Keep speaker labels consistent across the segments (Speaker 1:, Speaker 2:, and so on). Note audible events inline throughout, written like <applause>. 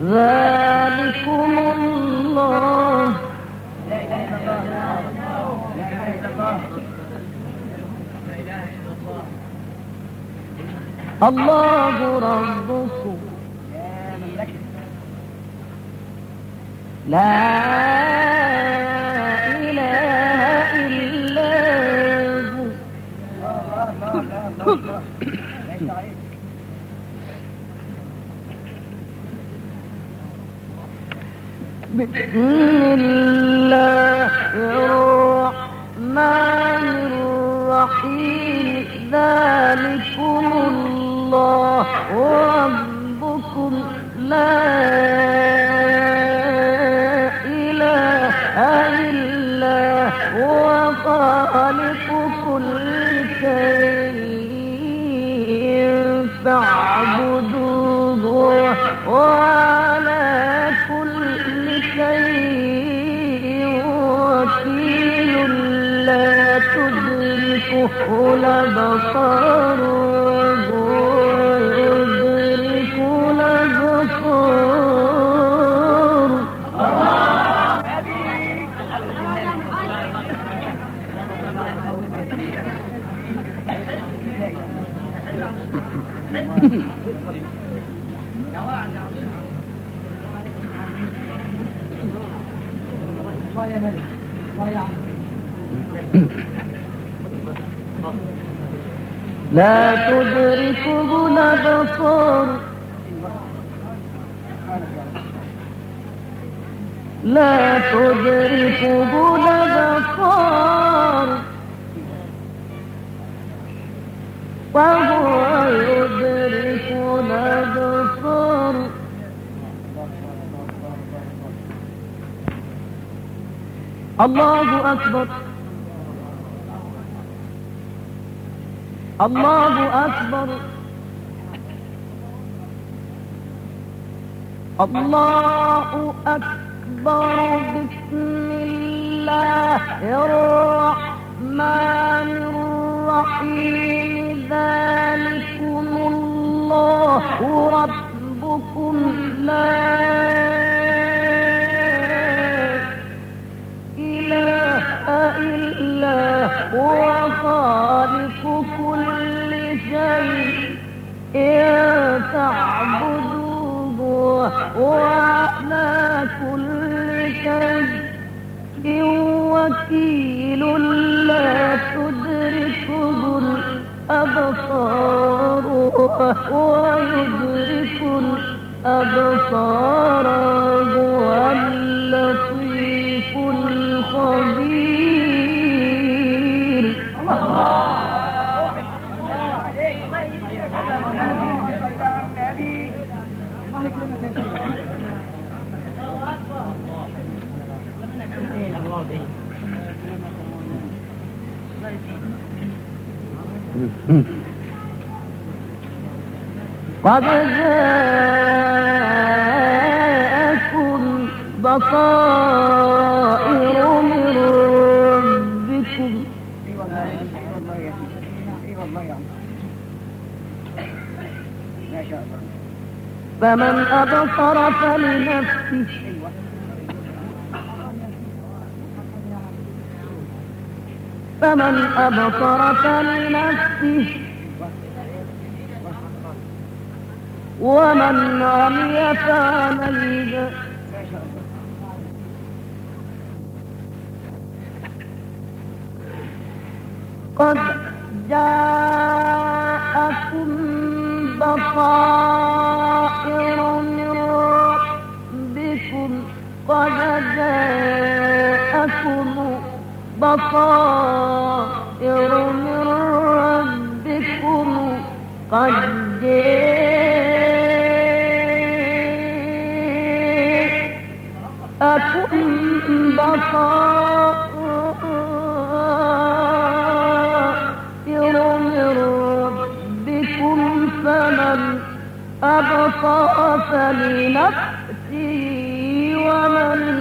Speaker 1: ذلكم الله الله ربكم لا إله إلا هو بسم الله الرحمن الرحيم ذلكم الله. ربكم لا شيء فاعبدوه وعلى كل شيء وكيل لا تدركه الأبصار لا تدركه الأبصار لا تدركه الأبصار وهو يدرك الله أكبر الله أكبر الله أكبر بسم الله الرحمن الرحيم ذلكم الله ربكم لا إلا هو خالق كل شيء. إن تعبدوه وعلى كل شيء. وكيل لا تدركه الأبصار وهو يدرك الأبصار هو اللطيف الخبير. قد جاءكم بصائر من ربكم فمن أبصر فلنفسه فمن أبصر فلنفسه ومن عمي فعليه قد جاءكم بصائر من ربكم قد جاءكم بصائر من ربكم قد جاءكم بصائر من ربكم فمن أبصر خاف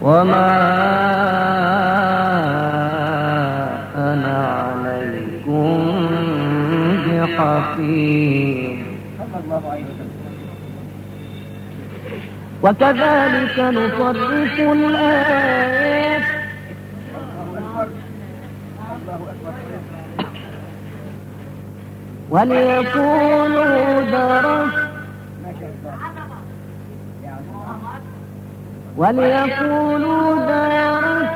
Speaker 2: وما أنا عليكم بحفيظ
Speaker 1: وكذلك نصرف الآيات وليقولوا درس
Speaker 3: ما شاء الله يا الله
Speaker 1: وليقولوا درس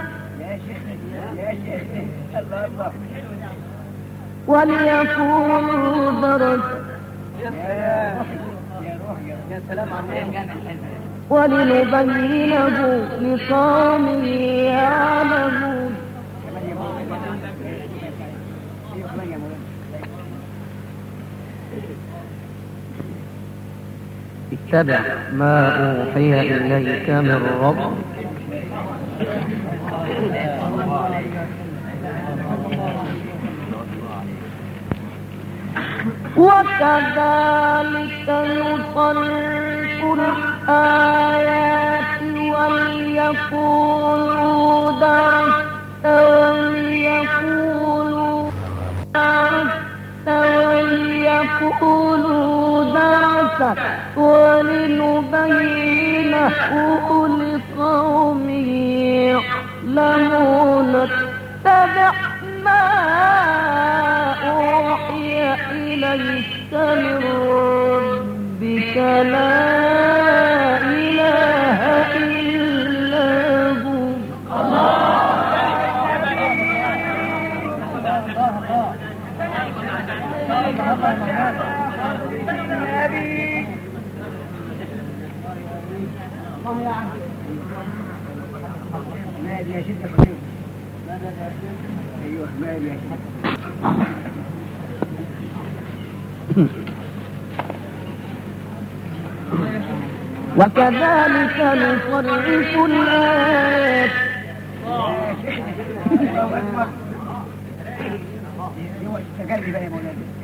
Speaker 1: وليقولوا درس ولنبينه لقوم يعلمون
Speaker 3: كمان يا مولانا ايوه كمان يا مولانا
Speaker 2: اتبع ما أوحي إليك من ربك
Speaker 1: وكذلك نصرف الآيات وليقولوا درست وليقولوا درست ولنبينه لقوم يعلمون اتبع ما أوحي إليك من ربك لا وكذلك نصرف الآيات
Speaker 3: ايوه استقل بقى يا مولانا. ايوه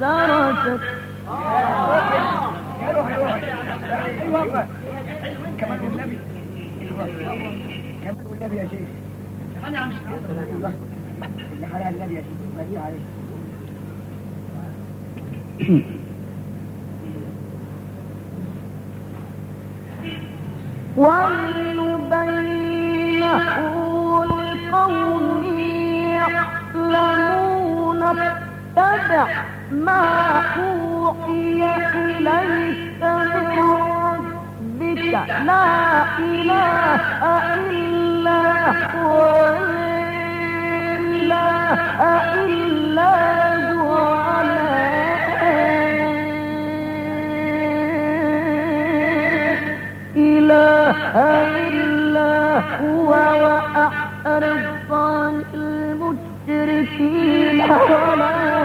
Speaker 1: درست
Speaker 3: يا كمان النبي كمان النبي يا شيخ ايوه اللي حلال النبي يا شيخ عليك
Speaker 1: ما أوحي إليك من لا إله إلا هو لا إله إلا هو إله إلا هو وأعرض عن المشركين. ولو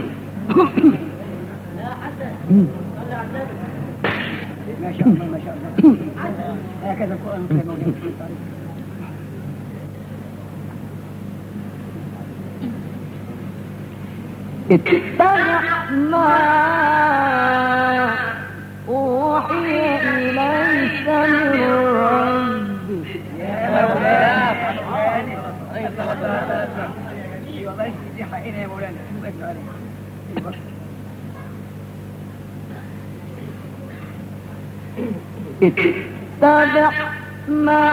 Speaker 1: ما
Speaker 3: شاء الله ما شاء الله هكذا القرآن يا مولانا
Speaker 1: اتبع ما أوحي إليك من ربك
Speaker 3: يا مولانا والله دي يا مولانا
Speaker 1: اتبع ما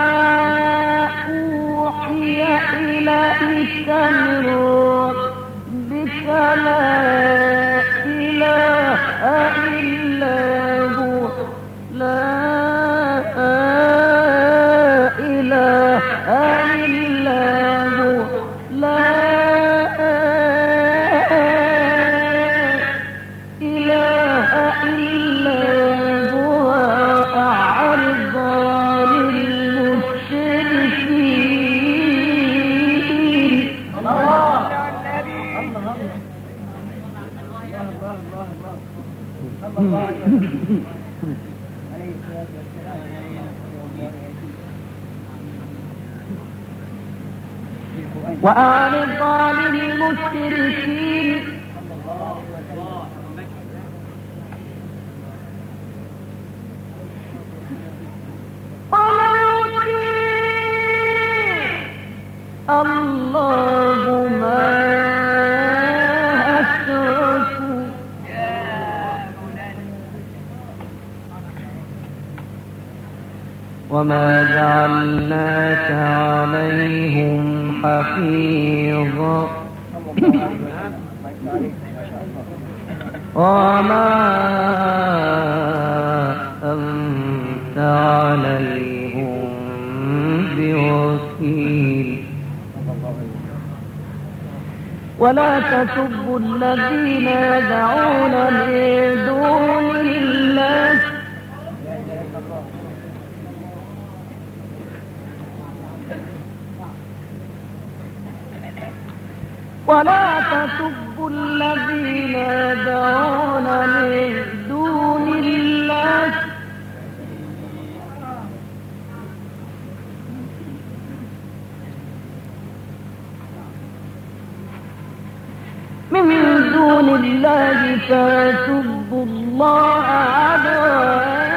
Speaker 1: أوحي إليك من ربك لا إله إلا هو. لا
Speaker 2: عليهم <clears throat> وما أنت عليهم بوكيل.
Speaker 1: ولا تسبوا الذين يدعون من دون الله ولا تسبوا الذين يدعون من دون الله. من دون الله فيسبوا الله عدوا.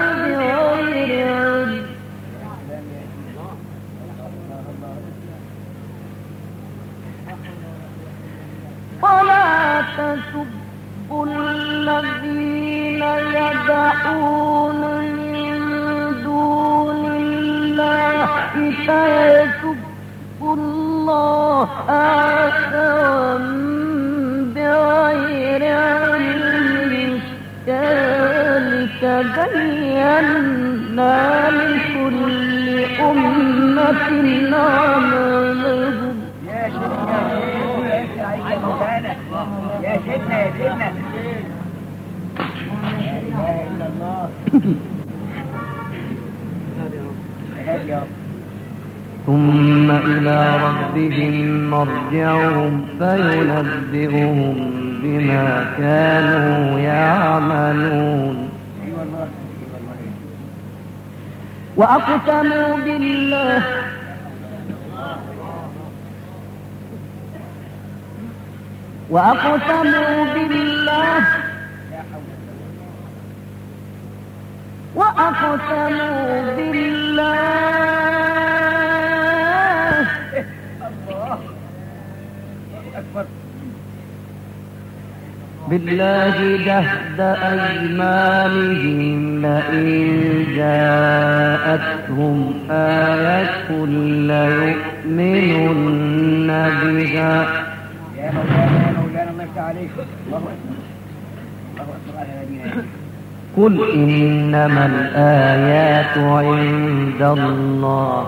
Speaker 1: ولا تسبوا الذين يدعون من دون الله فيسبوا الله عدوا بغير علم. ذلك بينا لكل أمة عملهم
Speaker 3: يا شيخنا يا مولانا يا سيدنا يا سيدنا لا اله الا الله هادي يا رب
Speaker 2: ثم إلى ربهم مرجعهم فينبئهم بما كانوا يعملون.
Speaker 1: وأقسموا بالله وأقسموا بالله. وأقسموا بالله.
Speaker 3: الله اكبر
Speaker 2: بالله جهد أيمانهم لئن جاءتهم آية ليؤمنن بها. قل إنما الآيات عند الله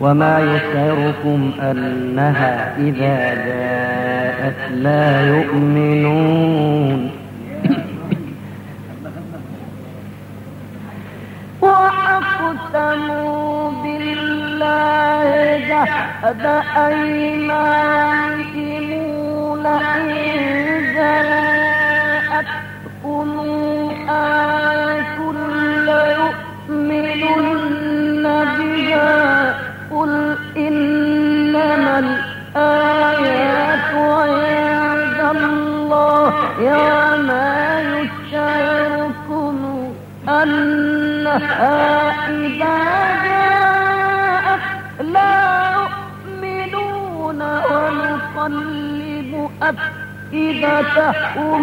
Speaker 2: وما يسركم أنها إذا جاءت لا يؤمنون.
Speaker 1: وأقسموا به جهد أيمانهم لئن جاءتكم آية ليؤمنن بها، قل إنما الآيات عند الله يشعركم أنها إذا جاءت لا يؤمنون ونقلب أفئدتهم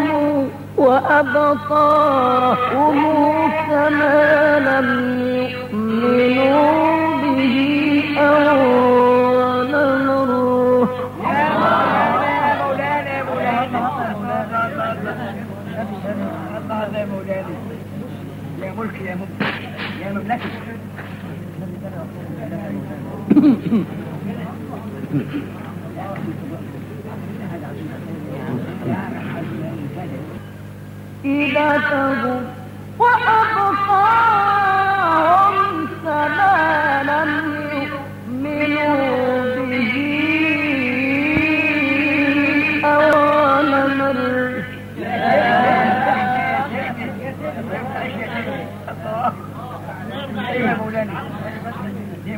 Speaker 1: وأبصارهم كما لم يؤمنوا به أول مرة.
Speaker 3: يا مولانا مولانا يا ملك يا ملك يا مملكة.
Speaker 1: وأبصارهم كما لم يؤمنوا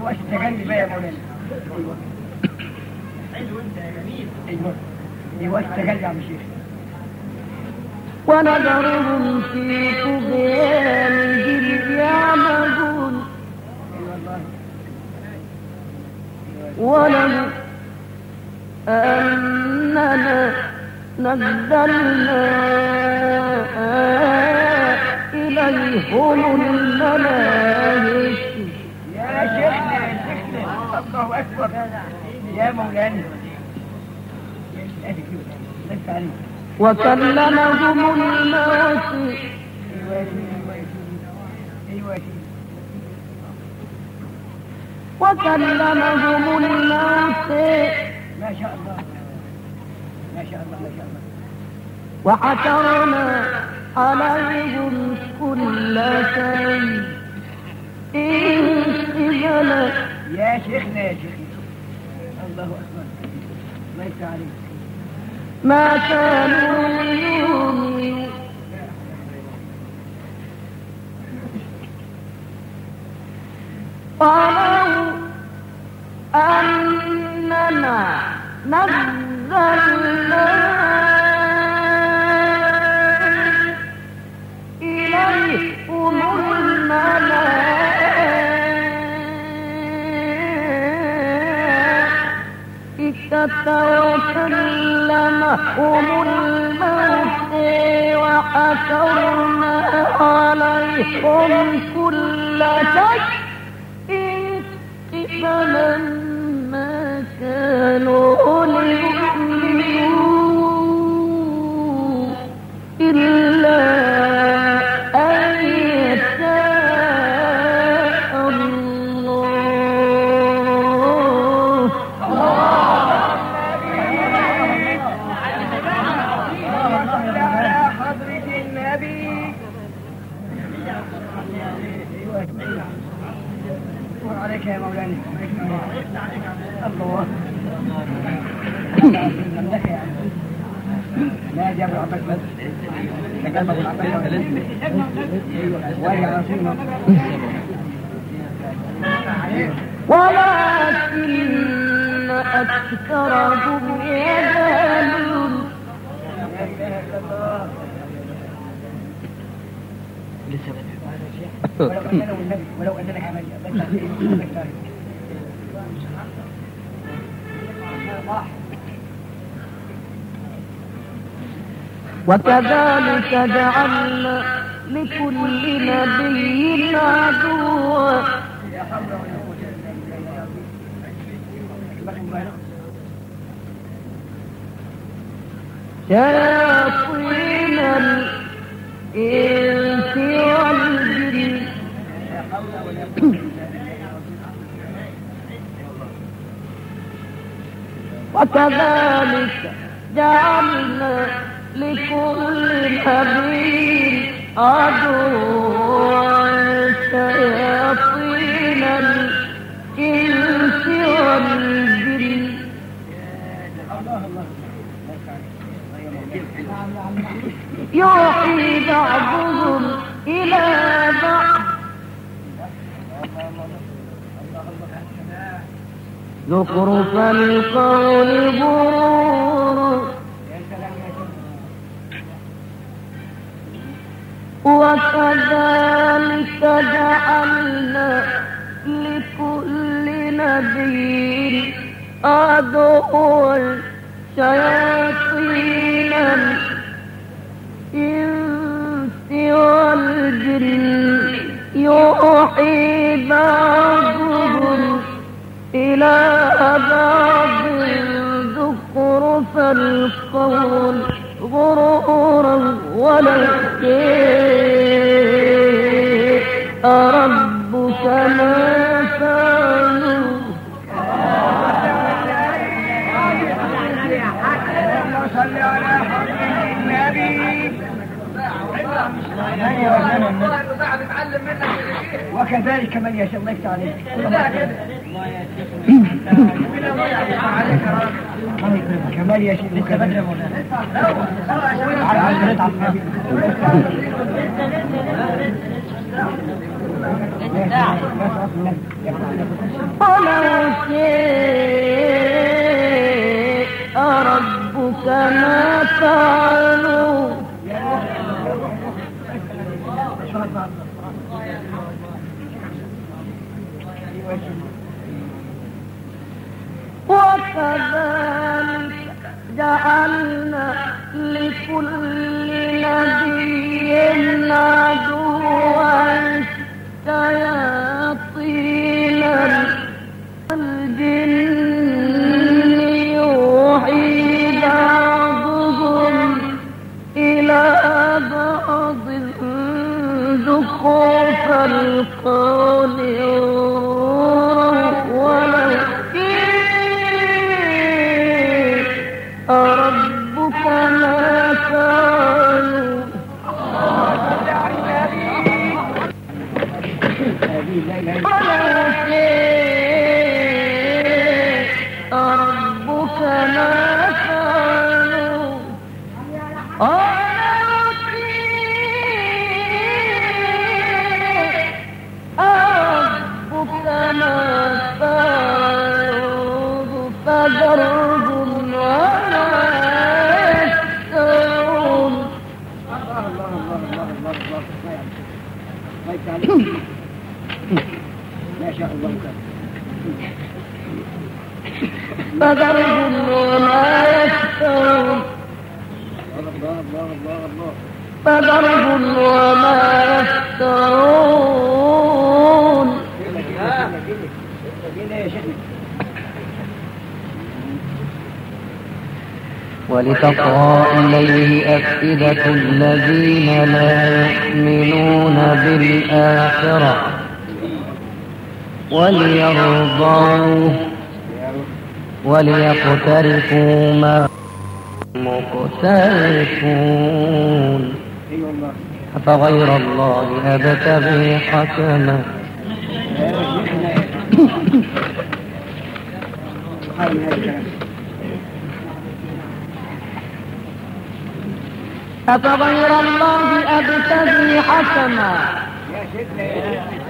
Speaker 3: دي وش تجلي بقى يا مولانا ايوه ايوه دي وش تجلي يا عم شيخ
Speaker 1: ونذرهم في طغيانهم يعمهون ولو أننا نزلنا إليهم الملائكة
Speaker 3: يا شيخنا يا شيخنا الله اكبر يا مولانا ليس عليك
Speaker 1: وكلمهم الموت
Speaker 3: ايوه يا سيدي ايوه يا سيدي ايوه يا سيدي
Speaker 1: وكلمهم الموت
Speaker 3: ما شاء الله ما شاء الله ما شاء الله
Speaker 1: وحشرنا عليهم كل شيء۔ قبلا
Speaker 3: يا شيخنا يا شيخنا الله اكبر ليس عليك
Speaker 1: ما كانوا يؤمنون. ولو أننا نزلنا وكلمهم الموت وحشرنا عليهم كل شيء
Speaker 3: فمن وارجع رسولنا
Speaker 1: ولكن أكثرهم يجهلون
Speaker 3: لا ولو اننا والنبي
Speaker 1: وكذلك جعلنا لكل نبي عدوا شياطين الإنس وكذلك جعلنا لكل نبي عدوا شياطين الإنس والجن يوحي بعضهم إلى بعض. زخرف القول غرور وكذلك جعلنا لكل نبي عدوا شياطين الإنس والجن يوحي بعضهم إلى بعض زخرف القول غرورا ولو ربك ما فعلوا
Speaker 3: على النبي وكذلك من يشاء الله عليك كمال يشاء وكذلك
Speaker 1: ولو شئت ربك ما فعلوا كذلك جعلنا لكل نبي
Speaker 2: ولتطغى إليه أفئدة الذين لا يؤمنون بالآخرة وليرضوه وليقترفوا ما مقترفون أفغير الله أبتغي حكما
Speaker 3: قال هذا
Speaker 1: أفغير الله أبتغي حكما
Speaker 3: يا شيخنا